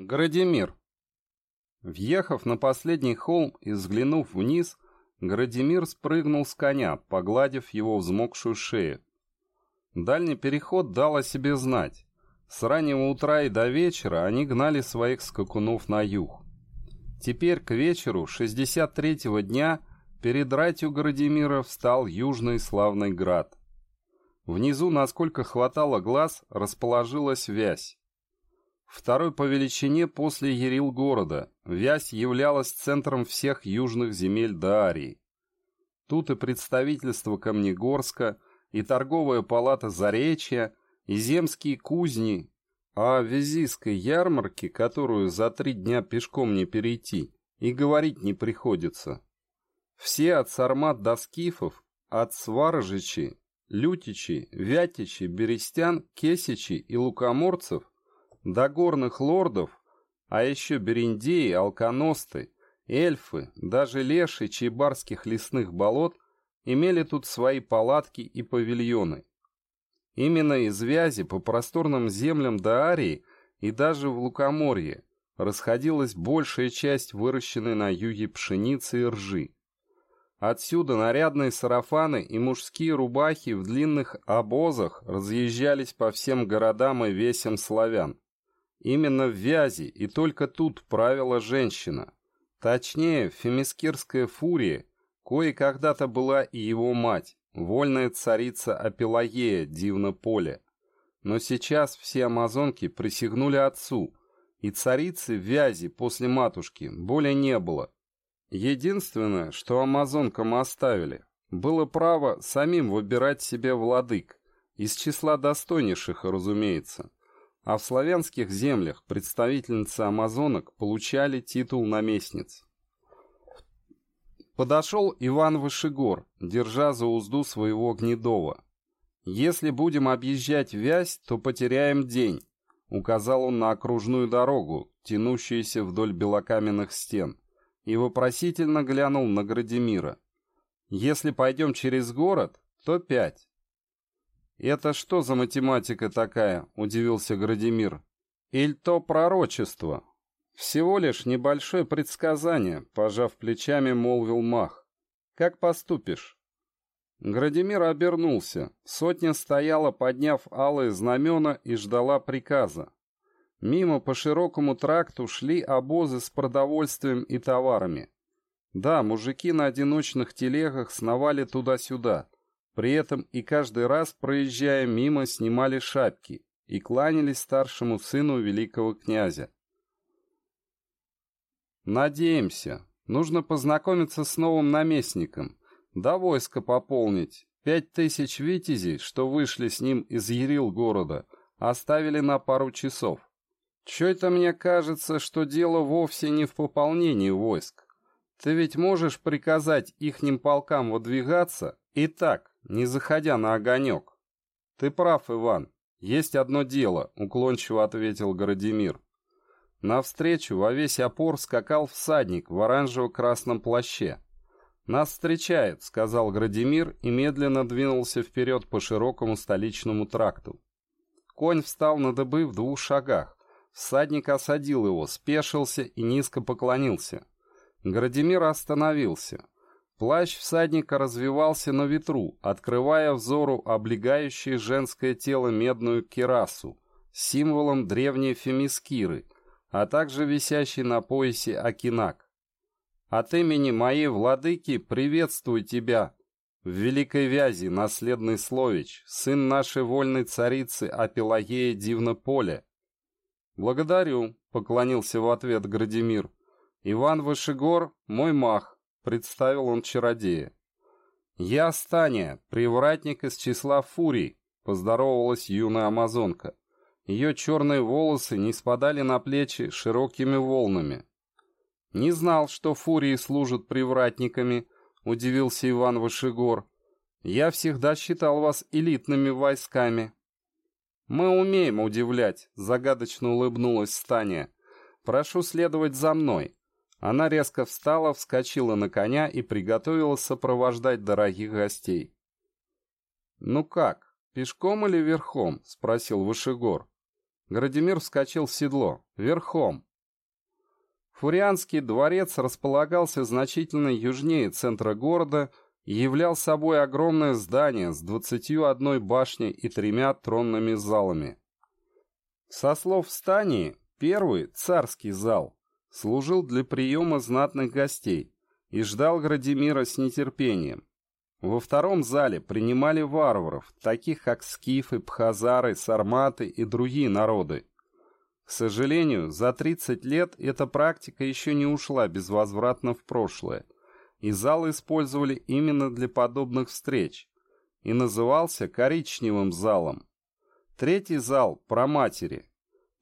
Градимир. Въехав на последний холм и взглянув вниз, Градимир спрыгнул с коня, погладив его взмокшую шею. Дальний переход дал о себе знать. С раннего утра и до вечера они гнали своих скакунов на юг. Теперь к вечеру 63-го дня перед ратью Градимира встал южный славный град. Внизу, насколько хватало глаз, расположилась Вязь. Второй по величине после Ерил города, Вязь являлась центром всех южных земель Даарии. Тут и представительство Камнегорска, и торговая палата Заречья, и земские кузни, а о Визийской ярмарке, которую за три дня пешком не перейти, и говорить не приходится. Все от сармат до скифов, от сварожичи, лютичи, вятичи, берестян, кесичи и лукоморцев – до горных лордов, а еще бериндеи, алконосты, эльфы, даже леши чайбарских лесных болот имели тут свои палатки и павильоны. Именно из Вязи по просторным землям Даарии и даже в Лукоморье расходилась большая часть выращенной на юге пшеницы и ржи. Отсюда нарядные сарафаны и мужские рубахи в длинных обозах разъезжались по всем городам и весям славян. Именно в Вязи и только тут правила женщина. Точнее, фемискирская фурия, кое когда-то была и его мать, вольная царица Апелагея Дивно Поле. Но сейчас все амазонки присягнули отцу, и царицы в Вязи после матушки более не было. Единственное, что амазонкам оставили, было право самим выбирать себе владык, из числа достойнейших, разумеется а в славянских землях представительницы амазонок получали титул наместниц. Подошел Иван Вышегор, держа за узду своего гнедова. «Если будем объезжать Вязь, то потеряем день», — указал он на окружную дорогу, тянущуюся вдоль белокаменных стен, и вопросительно глянул на Градимира. «Если пойдем через город, то пять. «Это что за математика такая?» — удивился Градимир. «Иль то пророчество?» «Всего лишь небольшое предсказание», — пожав плечами, молвил Мах. «Как поступишь?» Градимир обернулся. Сотня стояла, подняв алые знамена, и ждала приказа. Мимо по широкому тракту шли обозы с продовольствием и товарами. Да, мужики на одиночных телегах сновали туда-сюда. При этом и каждый раз, проезжая мимо, снимали шапки и кланялись старшему сыну великого князя. «Надеемся. Нужно познакомиться с новым наместником. Да войско пополнить. Пять тысяч витязей, что вышли с ним из Ярил города, оставили на пару часов. Чё-то мне кажется, что дело вовсе не в пополнении войск. Ты ведь можешь приказать ихним полкам выдвигаться и так, не заходя на огонек. «Ты прав, Иван. Есть одно дело», — уклончиво ответил Городимир. Навстречу во весь опор скакал всадник в оранжево-красном плаще. «Нас встречают», — сказал Градимир и медленно двинулся вперед по широкому столичному тракту. Конь встал на дыбы в двух шагах. Всадник осадил его, спешился и низко поклонился. Градимир остановился. Плащ всадника развивался на ветру, открывая взору облегающее женское тело медную кирасу, символом древней фемискиры, а также висящий на поясе акинак. От имени моей владыки приветствую тебя, в Великой Вязи, наследный Слович, сын нашей вольной царицы Апелагея Дивнополя. Благодарю, поклонился в ответ Градимир. Иван Вышегор, мой мах, представил он чародея. «Я Станя, привратник из числа фурий», — поздоровалась юная амазонка. Ее черные волосы не спадали на плечи широкими волнами. «Не знал, что фурии служат привратниками», — удивился Иван Вышегор. «Я всегда считал вас элитными войсками». «Мы умеем удивлять», — загадочно улыбнулась Станя. «Прошу следовать за мной». Она резко встала, вскочила на коня и приготовилась сопровождать дорогих гостей. «Ну как, пешком или верхом?» — спросил Вышегор. Градимир вскочил в седло. «Верхом. Фурианский дворец располагался значительно южнее центра города и являл собой огромное здание с 21 башней и тремя тронными залами. Со слов Стании, первый, царский зал, служил для приема знатных гостей и ждал Градимира с нетерпением. Во втором зале принимали варваров, таких как скифы, пхазары, сарматы и другие народы. К сожалению, за 30 лет эта практика еще не ушла безвозвратно в прошлое, и зал использовали именно для подобных встреч, и назывался коричневым залом. Третий зал про матери.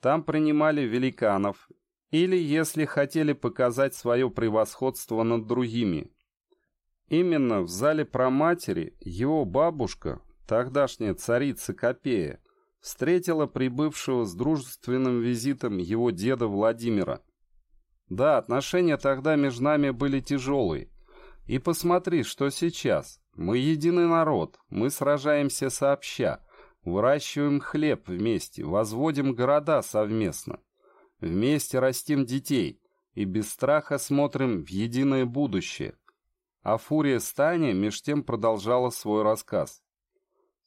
Там принимали великанов, или, если хотели показать свое превосходство над другими. Именно в зале про матери его бабушка, тогдашняя царица Копея, встретила прибывшего с дружественным визитом его деда Владимира. Да, отношения тогда между нами были тяжелые. И посмотри, что сейчас. Мы единый народ, мы сражаемся сообща, выращиваем хлеб вместе, возводим города совместно. Вместе растим детей и без страха смотрим в единое будущее. А Фурия Стани меж тем продолжала свой рассказ.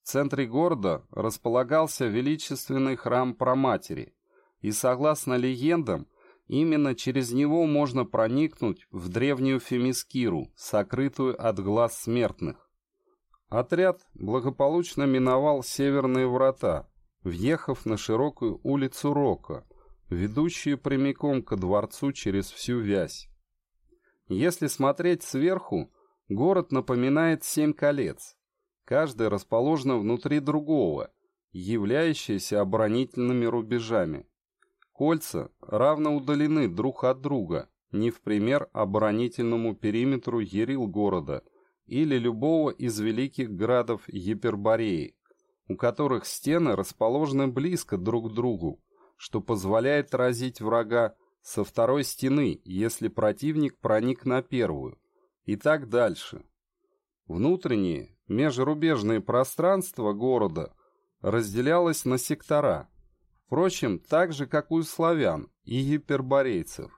В центре города располагался величественный храм Проматери, и, согласно легендам, именно через него можно проникнуть в древнюю Фемискиру, сокрытую от глаз смертных. Отряд благополучно миновал северные врата, въехав на широкую улицу Рока, ведущую прямиком ко дворцу через всю вязь. Если смотреть сверху, город напоминает семь колец, каждое расположено внутри другого, являющееся оборонительными рубежами. Кольца равно удалены друг от друга, не в пример оборонительному периметру Ерил города или любого из великих градов Епербореи, у которых стены расположены близко друг к другу, что позволяет разить врага со второй стены, если противник проник на первую, и так дальше. Внутренние, межрубежное пространство города разделялось на сектора, впрочем, так же, как у славян и гиперборейцев,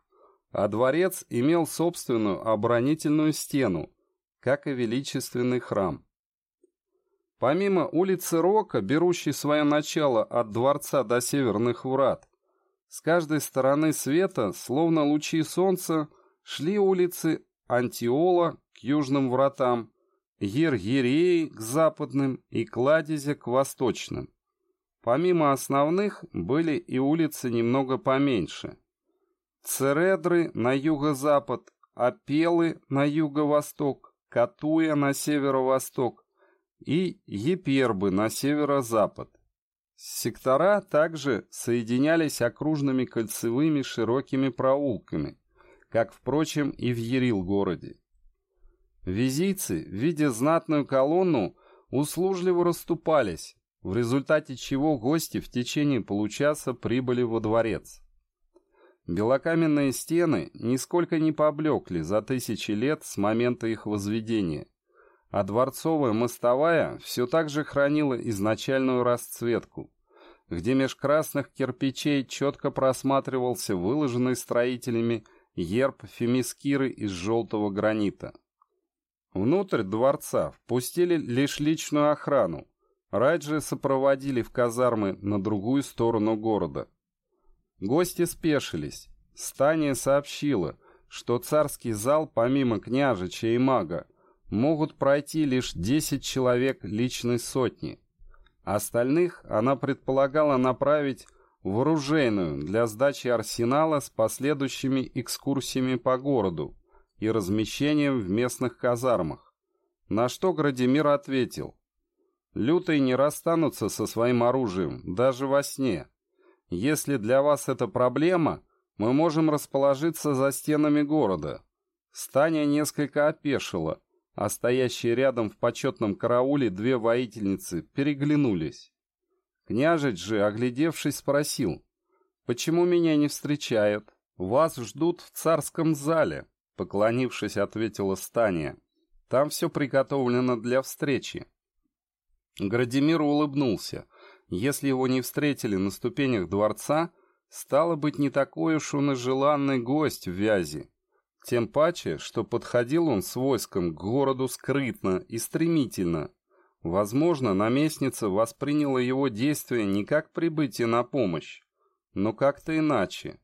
а дворец имел собственную оборонительную стену, как и величественный храм. Помимо улицы Рока, берущей свое начало от дворца до северных врат, с каждой стороны света, словно лучи солнца, шли улицы Антиола к южным вратам, Ергиреи к западным и Кладезя к восточным. Помимо основных были и улицы немного поменьше. Цередры на юго-запад, Апелы на юго-восток, Катуя на северо-восток и Епербы на северо-запад. Сектора также соединялись окружными кольцевыми широкими проулками, как, впрочем, и в Ерил-городе. Визийцы, видя знатную колонну, услужливо расступались, в результате чего гости в течение получаса прибыли во дворец. Белокаменные стены нисколько не поблекли за тысячи лет с момента их возведения, а дворцовая мостовая все так же хранила изначальную расцветку, где меж красных кирпичей четко просматривался выложенный строителями ерб Фемискиры из желтого гранита. Внутрь дворца впустили лишь личную охрану. Раджи сопроводили в казармы на другую сторону города. Гости спешились. Стания сообщила, что царский зал, помимо княжича и мага, могут пройти лишь 10 человек личной сотни. Остальных она предполагала направить в оружейную для сдачи арсенала с последующими экскурсиями по городу, и размещением в местных казармах. На что Градимир ответил, «Лютые не расстанутся со своим оружием, даже во сне. Если для вас это проблема, мы можем расположиться за стенами города». Стания несколько опешила, а стоящие рядом в почетном карауле две воительницы переглянулись. Княжич же, оглядевшись, спросил, «Почему меня не встречают? Вас ждут в царском зале». Поклонившись, ответила Стания. Там все приготовлено для встречи. Градимир улыбнулся. Если его не встретили на ступенях дворца, Стало быть, не такой уж он и желанный гость в Вязи. Тем паче, что подходил он с войском к городу скрытно и стремительно. Возможно, наместница восприняла его действия не как прибытие на помощь, но как-то иначе.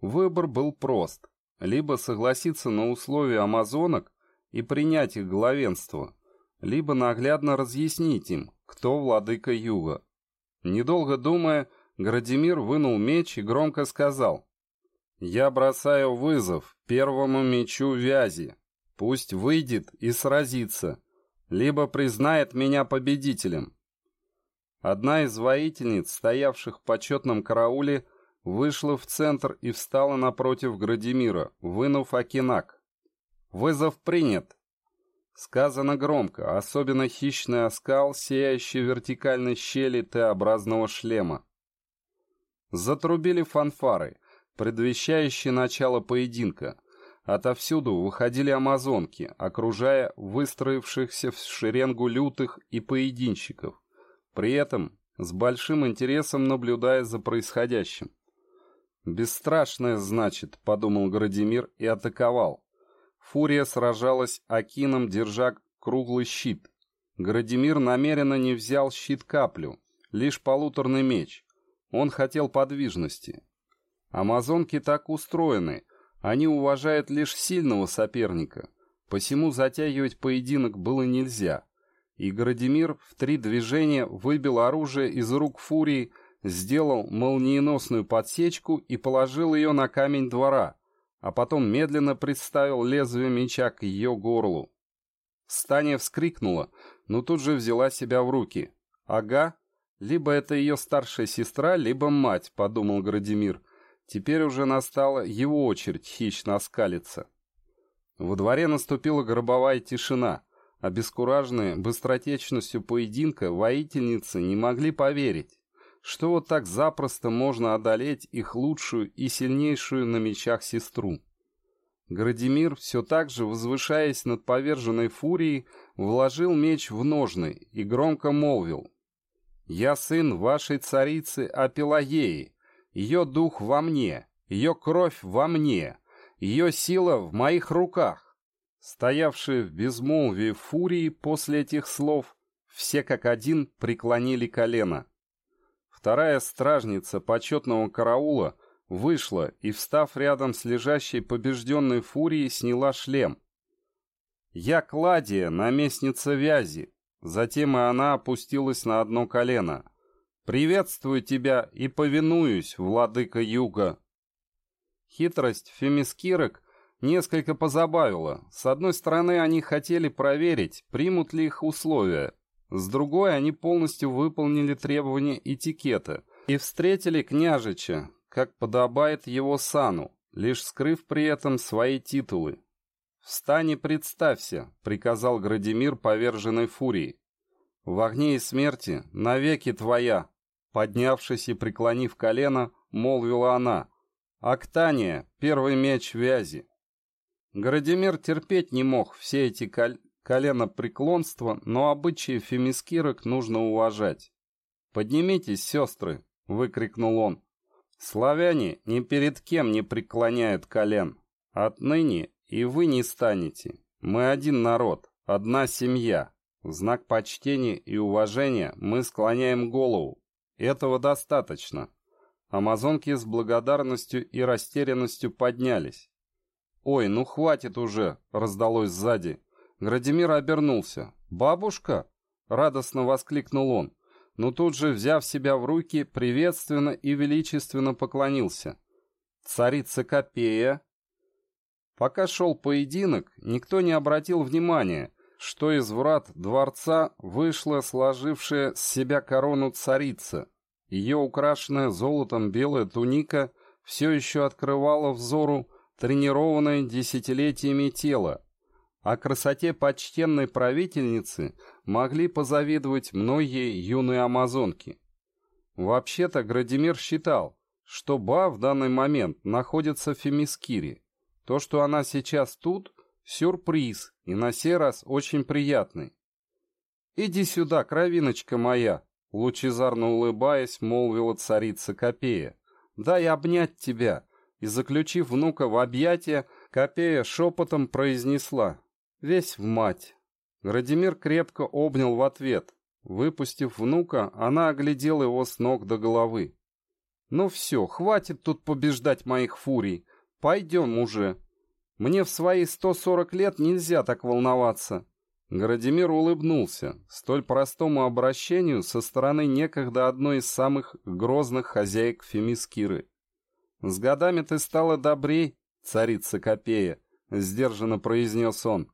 Выбор был прост. Либо согласиться на условия амазонок и принять их главенство, либо наглядно разъяснить им, кто владыка юга. Недолго думая, Градимир вынул меч и громко сказал «Я бросаю вызов первому мечу Вязи. Пусть выйдет и сразится, либо признает меня победителем». Одна из воительниц, стоявших в почетном карауле, вышла в центр и встала напротив Градимира, вынув окинак. «Вызов принят!» Сказано громко, особенно хищный оскал, сияющий в вертикальной щели Т-образного шлема. Затрубили фанфары, предвещающие начало поединка. Отовсюду выходили амазонки, окружая выстроившихся в шеренгу лютых и поединщиков, при этом с большим интересом наблюдая за происходящим. «Бесстрашная, значит», — подумал Градимир и атаковал. Фурия сражалась Акином, держа круглый щит. Градимир намеренно не взял щит каплю, лишь полуторный меч. Он хотел подвижности. Амазонки так устроены, они уважают лишь сильного соперника, посему затягивать поединок было нельзя. И Градимир в три движения выбил оружие из рук Фурии, сделал молниеносную подсечку и положил ее на камень двора, а потом медленно представил лезвие меча к ее горлу. Стания вскрикнула, но тут же взяла себя в руки. «Ага, либо это ее старшая сестра, либо мать», — подумал Градимир. Теперь уже настала его очередь хищно оскалиться. Во дворе наступила гробовая тишина. Обескураженные быстротечностью поединка воительницы не могли поверить что вот так запросто можно одолеть их лучшую и сильнейшую на мечах сестру. Градимир, все так же возвышаясь над поверженной фурией, вложил меч в ножны и громко молвил. «Я сын вашей царицы Апеллагеи, ее дух во мне, ее кровь во мне, ее сила в моих руках». Стоявшие в безмолвии фурии после этих слов, все как один преклонили колено. Вторая стражница почетного караула вышла и, встав рядом с лежащей побежденной фурией, сняла шлем. «Я Кладия, наместница Вязи». Затем и она опустилась на одно колено. «Приветствую тебя и повинуюсь, владыка юга». Хитрость фемискирок несколько позабавила. С одной стороны, они хотели проверить, примут ли их условия, с другой они полностью выполнили требования этикета и встретили княжича, как подобает его сану, лишь скрыв при этом свои титулы. «Встань и представься», — приказал Градимир поверженной фурии. «В огне и смерти навеки твоя», — поднявшись и преклонив колено, молвила она. «Актания, первый меч вязи». Градимир терпеть не мог все эти коль колено преклонства, но обычаи фемискирок нужно уважать. «Поднимитесь, сестры!» — выкрикнул он. «Славяне ни перед кем не преклоняют колен. Отныне и вы не станете. Мы один народ, одна семья. В знак почтения и уважения мы склоняем голову. Этого достаточно». Амазонки с благодарностью и растерянностью поднялись. «Ой, ну хватит уже!» — раздалось сзади. Градимир обернулся. «Бабушка?» — радостно воскликнул он, но тут же, взяв себя в руки, приветственно и величественно поклонился. «Царица Копея?» Пока шел поединок, никто не обратил внимания, что из врат дворца вышла сложившая с себя корону царица. Ее украшенная золотом белая туника все еще открывала взору тренированное десятилетиями тело, о красоте почтенной правительницы могли позавидовать многие юные амазонки. Вообще-то Градимир считал, что Ба в данный момент находится в Фемискире. То, что она сейчас тут, сюрприз, и на сей раз очень приятный. «Иди сюда, кровиночка моя!» Лучезарно улыбаясь, молвила царица Копея. дай обнять тебя!» И, заключив внука в объятия, Копея шепотом произнесла «Весь в мать». Радимир крепко обнял в ответ. Выпустив внука, она оглядела его с ног до головы. «Ну все, хватит тут побеждать моих фурий. Пойдем уже. Мне в свои 140 лет нельзя так волноваться». Градимир улыбнулся столь простому обращению со стороны некогда одной из самых грозных хозяек Фемискиры. «С годами ты стала добрей, царица Копея», — сдержанно произнес он.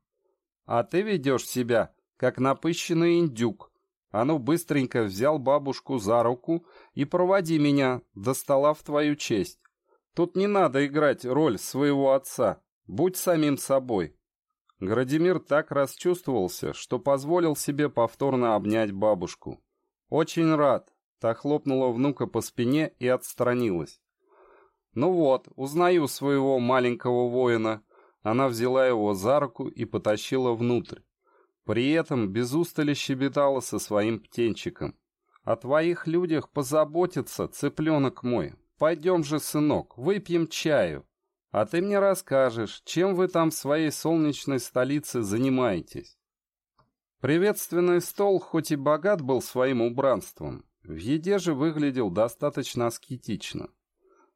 «А ты ведешь себя, как напыщенный индюк. А ну, быстренько взял бабушку за руку и проводи меня до стола в твою честь. Тут не надо играть роль своего отца. Будь самим собой». Градимир так расчувствовался, что позволил себе повторно обнять бабушку. «Очень рад», — та хлопнула внука по спине и отстранилась. «Ну вот, узнаю своего маленького воина». Она взяла его за руку и потащила внутрь. При этом без устали щебетала со своим птенчиком. «О твоих людях позаботиться, цыпленок мой. Пойдем же, сынок, выпьем чаю». А ты мне расскажешь, чем вы там в своей солнечной столице занимаетесь. Приветственный стол хоть и богат был своим убранством, в еде же выглядел достаточно аскетично.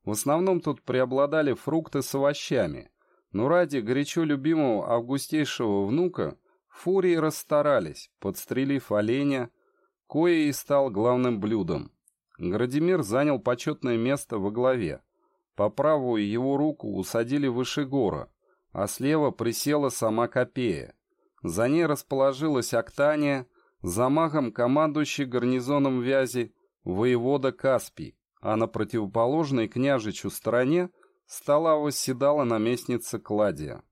В основном тут преобладали фрукты с овощами, но ради горячо любимого августейшего внука фурии расстарались, подстрелив оленя, кое и стал главным блюдом. Градимир занял почетное место во главе, по правую его руку усадили выше гора, а слева присела сама Копея. За ней расположилась Октания, за магом командующий гарнизоном Вязи воевода Каспий, а на противоположной княжичу стороне стола восседала наместница Кладия.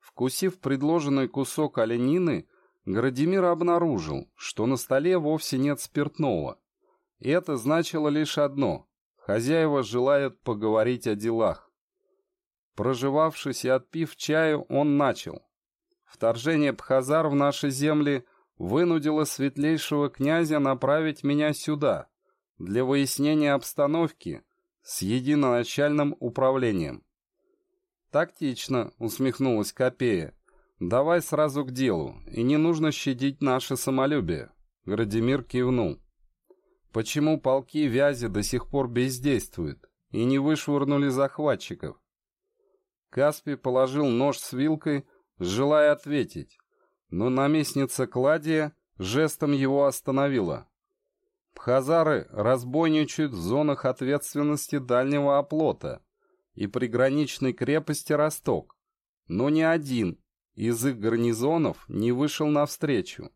Вкусив предложенный кусок оленины, Градимир обнаружил, что на столе вовсе нет спиртного. Это значило лишь одно Хозяева желают поговорить о делах. Проживавшись и отпив чаю, он начал. Вторжение Пхазар в наши земли вынудило светлейшего князя направить меня сюда для выяснения обстановки с единоначальным управлением. «Тактично», — усмехнулась Копея. «Давай сразу к делу, и не нужно щадить наше самолюбие». Градимир кивнул. Почему полки Вязи до сих пор бездействуют и не вышвырнули захватчиков? Каспий положил нож с вилкой, желая ответить, но наместница Кладия жестом его остановила. Пхазары разбойничают в зонах ответственности дальнего оплота и приграничной крепости Росток, но ни один из их гарнизонов не вышел навстречу.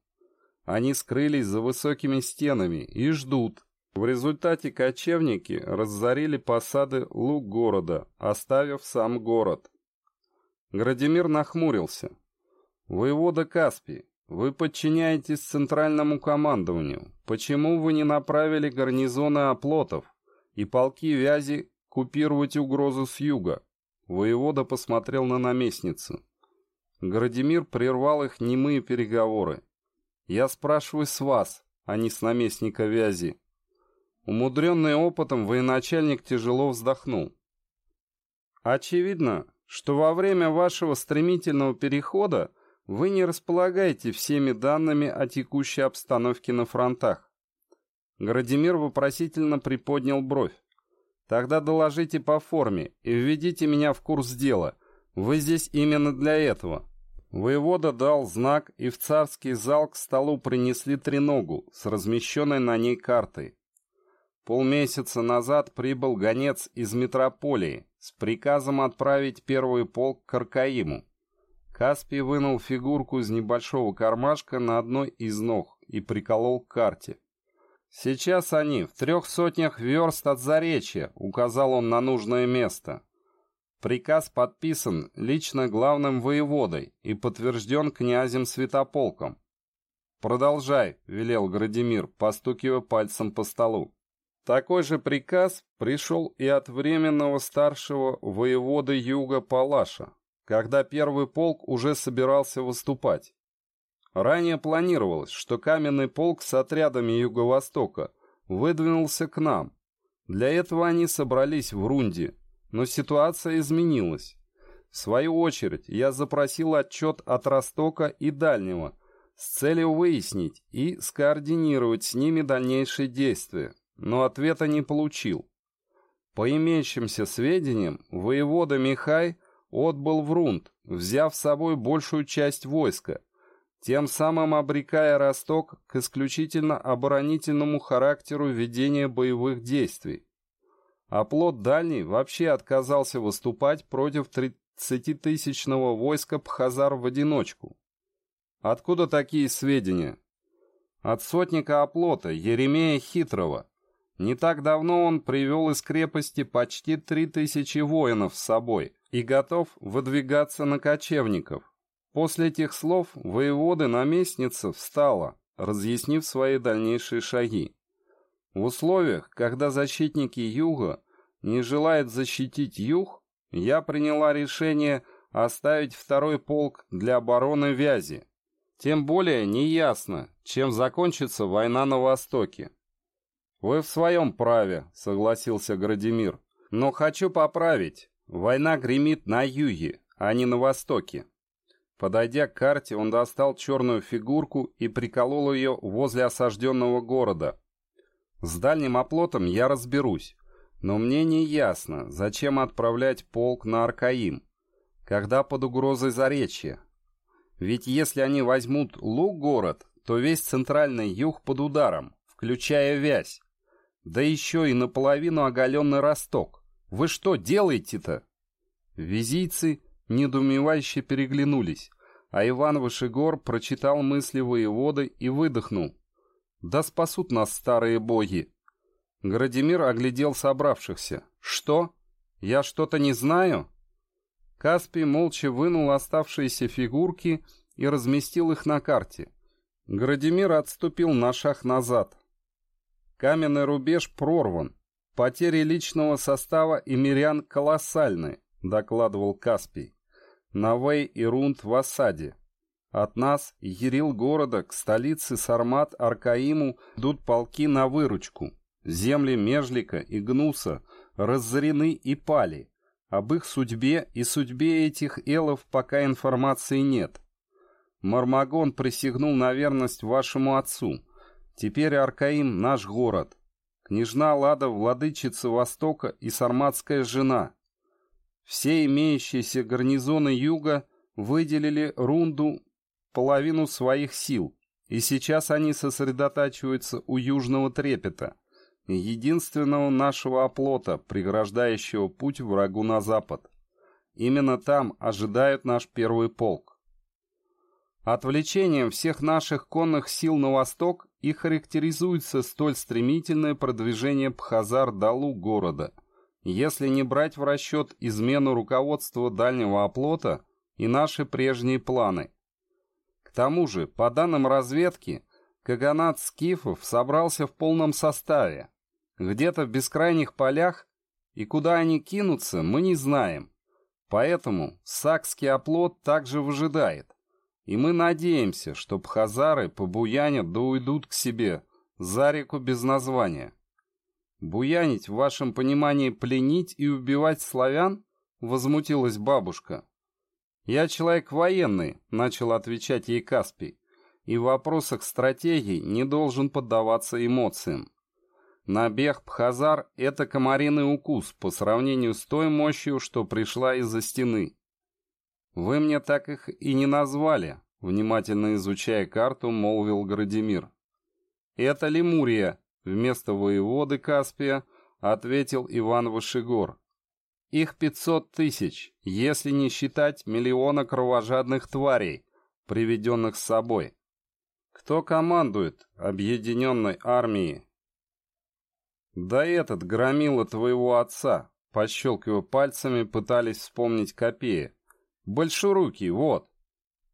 Они скрылись за высокими стенами и ждут. В результате кочевники разорили посады луг города, оставив сам город. Градимир нахмурился. «Воевода Каспий, вы подчиняетесь центральному командованию. Почему вы не направили гарнизоны оплотов и полки вязи купировать угрозу с юга?» Воевода посмотрел на наместницу. Градимир прервал их немые переговоры. Я спрашиваю с вас, а не с наместника Вязи. Умудренный опытом военачальник тяжело вздохнул. Очевидно, что во время вашего стремительного перехода вы не располагаете всеми данными о текущей обстановке на фронтах. Градимир вопросительно приподнял бровь. Тогда доложите по форме и введите меня в курс дела. Вы здесь именно для этого. Воевода дал знак, и в царский зал к столу принесли треногу с размещенной на ней картой. Полмесяца назад прибыл гонец из метрополии с приказом отправить первый полк к Аркаиму. Каспий вынул фигурку из небольшого кармашка на одной из ног и приколол к карте. «Сейчас они в трех сотнях верст от Заречья», — указал он на нужное место. Приказ подписан лично главным воеводой и подтвержден князем Святополком. «Продолжай», — велел Градимир, постукивая пальцем по столу. Такой же приказ пришел и от временного старшего воевода Юга Палаша, когда первый полк уже собирался выступать. Ранее планировалось, что каменный полк с отрядами Юго-Востока выдвинулся к нам, Для этого они собрались в Рунде, но ситуация изменилась. В свою очередь, я запросил отчет от Ростока и Дальнего с целью выяснить и скоординировать с ними дальнейшие действия, но ответа не получил. По имеющимся сведениям, воевода Михай отбыл в Рунд, взяв с собой большую часть войска, тем самым обрекая Росток к исключительно оборонительному характеру ведения боевых действий. А плод Дальний вообще отказался выступать против 30-тысячного войска Пхазар в одиночку. Откуда такие сведения? От сотника оплота Еремея Хитрого. Не так давно он привел из крепости почти три тысячи воинов с собой и готов выдвигаться на кочевников. После этих слов воеводы-наместница встала, разъяснив свои дальнейшие шаги. В условиях, когда защитники Юга не желают защитить Юг, я приняла решение оставить второй полк для обороны Вязи. Тем более неясно, чем закончится война на Востоке. «Вы в своем праве», — согласился Градимир. «Но хочу поправить. Война гремит на юге, а не на востоке. Подойдя к карте, он достал черную фигурку и приколол ее возле осажденного города. С дальним оплотом я разберусь, но мне не ясно, зачем отправлять полк на Аркаим, когда под угрозой Заречья. Ведь если они возьмут Луг-город, то весь центральный юг под ударом, включая Вязь. Да еще и наполовину оголенный Росток. Вы что делаете-то? Визийцы недоумевающе переглянулись, а Иван Вышегор прочитал мысли воеводы и выдохнул. «Да спасут нас старые боги!» Градимир оглядел собравшихся. «Что? Я что-то не знаю?» Каспий молча вынул оставшиеся фигурки и разместил их на карте. Градимир отступил на шаг назад. Каменный рубеж прорван. Потери личного состава и мирян колоссальны. — докладывал Каспий. «Навей и Рунд в осаде. От нас, Ерил города, к столице Сармат Аркаиму идут полки на выручку. Земли Межлика и Гнуса разорены и пали. Об их судьбе и судьбе этих элов пока информации нет. Мармагон присягнул на верность вашему отцу. Теперь Аркаим — наш город. Княжна Лада — владычица Востока и сарматская жена — все имеющиеся гарнизоны юга выделили Рунду половину своих сил, и сейчас они сосредотачиваются у южного трепета, единственного нашего оплота, преграждающего путь врагу на запад. Именно там ожидают наш первый полк. Отвлечением всех наших конных сил на восток и характеризуется столь стремительное продвижение Пхазар-Далу города – если не брать в расчет измену руководства дальнего оплота и наши прежние планы. Тому же, по данным разведки, Каганат Скифов собрался в полном составе. Где-то в бескрайних полях, и куда они кинутся, мы не знаем. Поэтому сакский оплот также выжидает. И мы надеемся, что пхазары побуянят да уйдут к себе за реку без названия. «Буянить в вашем понимании пленить и убивать славян?» — возмутилась бабушка. «Я человек военный», — начал отвечать ей Каспий, «и в вопросах стратегий не должен поддаваться эмоциям. Набег Пхазар — это комариный укус по сравнению с той мощью, что пришла из-за стены. Вы мне так их и не назвали», — внимательно изучая карту, молвил Градимир. «Это Лемурия», Вместо воеводы Каспия ответил Иван Вышегор. Их пятьсот тысяч, если не считать миллиона кровожадных тварей, приведенных с собой. Кто командует объединенной армией? Да этот громила твоего отца, пощелкивая пальцами, пытались вспомнить копеи. Большерукий, вот.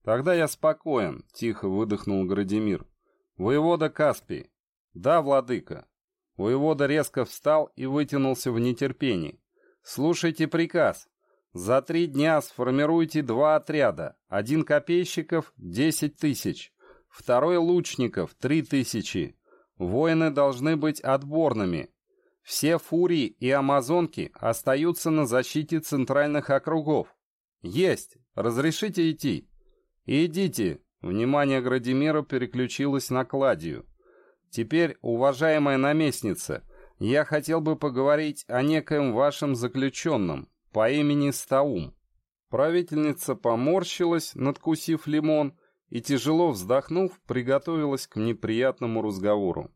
Тогда я спокоен, тихо выдохнул Градимир. Воевода Каспий, «Да, владыка». Воевода резко встал и вытянулся в нетерпении. «Слушайте приказ. За три дня сформируйте два отряда. Один копейщиков — десять тысяч, второй лучников — три тысячи. Воины должны быть отборными. Все фурии и амазонки остаются на защите центральных округов. Есть! Разрешите идти? Идите! Внимание Градимира переключилось на Кладию. Теперь, уважаемая наместница, я хотел бы поговорить о некоем вашем заключенном по имени Стаум. Правительница поморщилась, надкусив лимон, и, тяжело вздохнув, приготовилась к неприятному разговору.